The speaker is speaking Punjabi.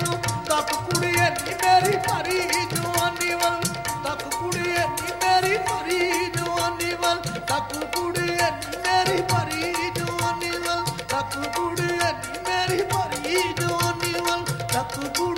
ਤੱਕ ਕੁੜੀਏ ਨੀ ਮੇਰੀ ਭਰੀ ਜਵਾਨੀ ਵੱਲ, ਤੱਕ ਕੁੜੀਏ ਨੀ ਮੇਰੀ ਭਰੀ ਜਵਾਨੀ ਵੱਲ, ਤੱਕ ਕੁੜੀਏ ਨੀ ਮੇਰੀ ਭਰੀ ਜਵਾਨੀ ਵੱਲ, ਤੱਕ ਕੁੜੀਏ ਨੀ ਮੇਰੀ ਭਰੀ ਜਵਾਨੀ ਵੱਲ, ਤੱਕ ਕੁੜੀ